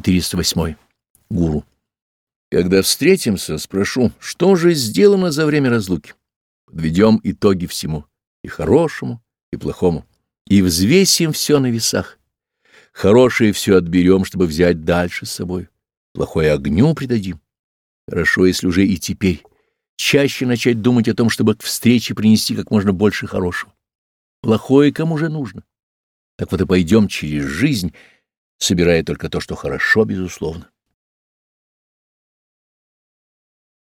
408. Гуру. Когда встретимся, спрошу, что же сделано за время разлуки. Подведем итоги всему, и хорошему, и плохому, и взвесим все на весах. Хорошее все отберем, чтобы взять дальше с собой. Плохое огню придадим. Хорошо, если уже и теперь чаще начать думать о том, чтобы к встрече принести как можно больше хорошего. Плохое кому же нужно? Так вот и пойдем через жизнь, собирая только то, что хорошо, безусловно.